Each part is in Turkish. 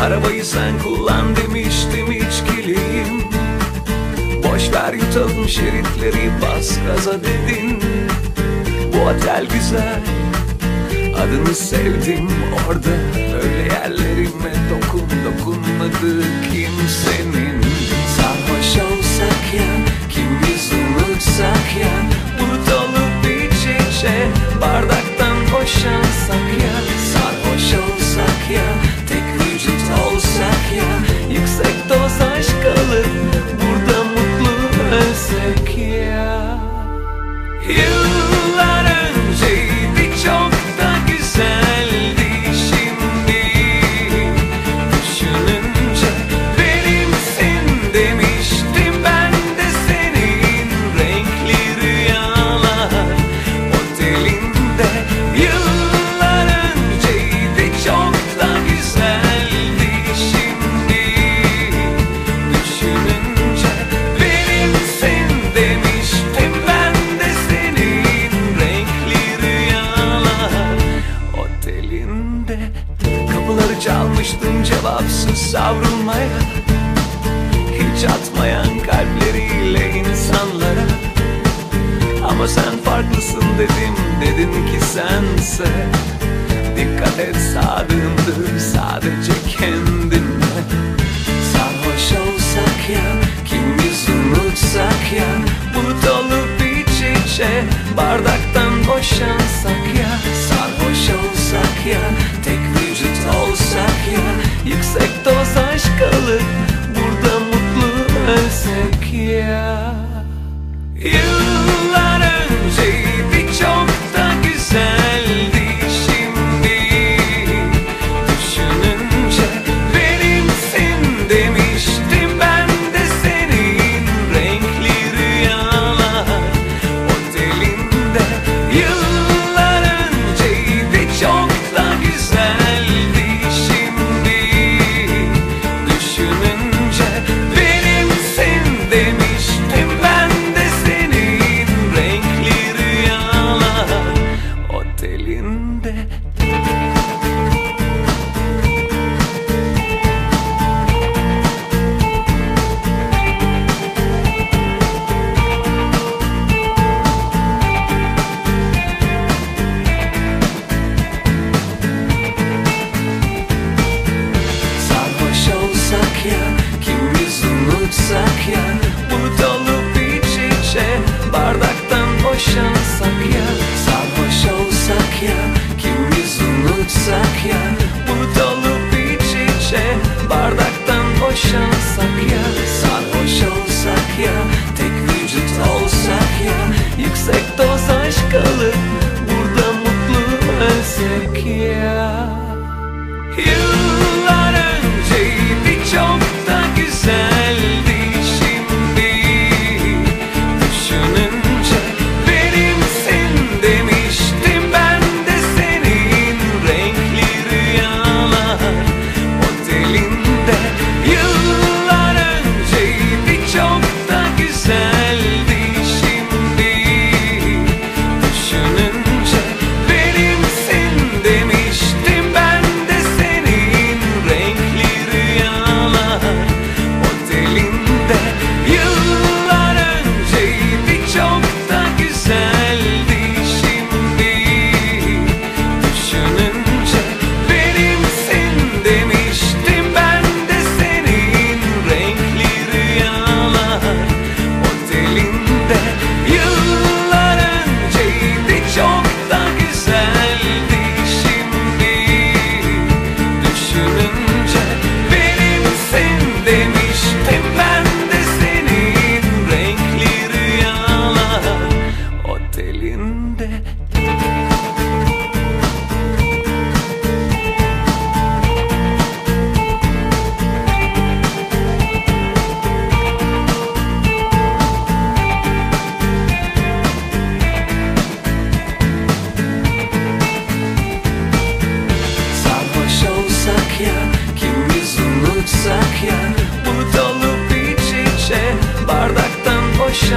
Arabayı sen kullan demiştim içkiliyim. Boş ver yutalım şeritleri bas gaza dedin. Bu otel güzel Adını sevdim. Orada Öyle yerlerime dokun dokunmadı kimsenin. Sarhoş olsak ya Kimiz unutsak ya. Bulut olup iç içe Bardaktan boşansak cevapsız savrulmaya Hiç atmayan kalpleriyle insanlara. Ama sen farklısın dedim dedin ki sense. Dikkat et sadığındır sadece kendine Sarhoş olsak ya Kimiz unutsak ya? Bulut olup iç içe Bardaktan boşansak ya? Sarhoş olsak ya Yüksek doz aşk alır Burada mutlu ölsek ya. Yıllar boşansak ya Sarhoş olsak ya Kimiz unutsak ya Bulut olup iç içe Bardaktan boşansak ya Sarhoş olsak ya Tek vücut olsak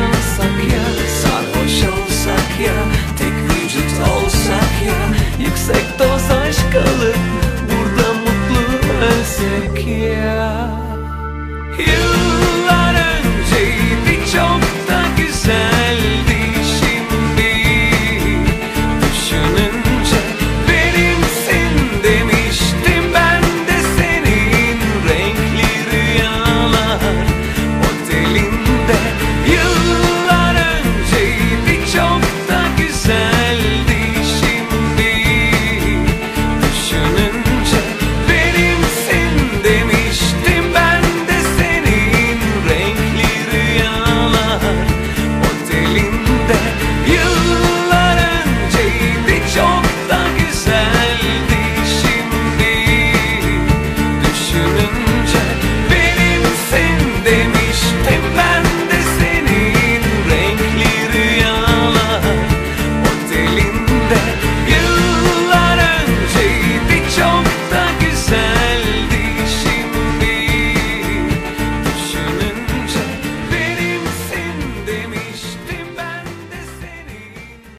just like you.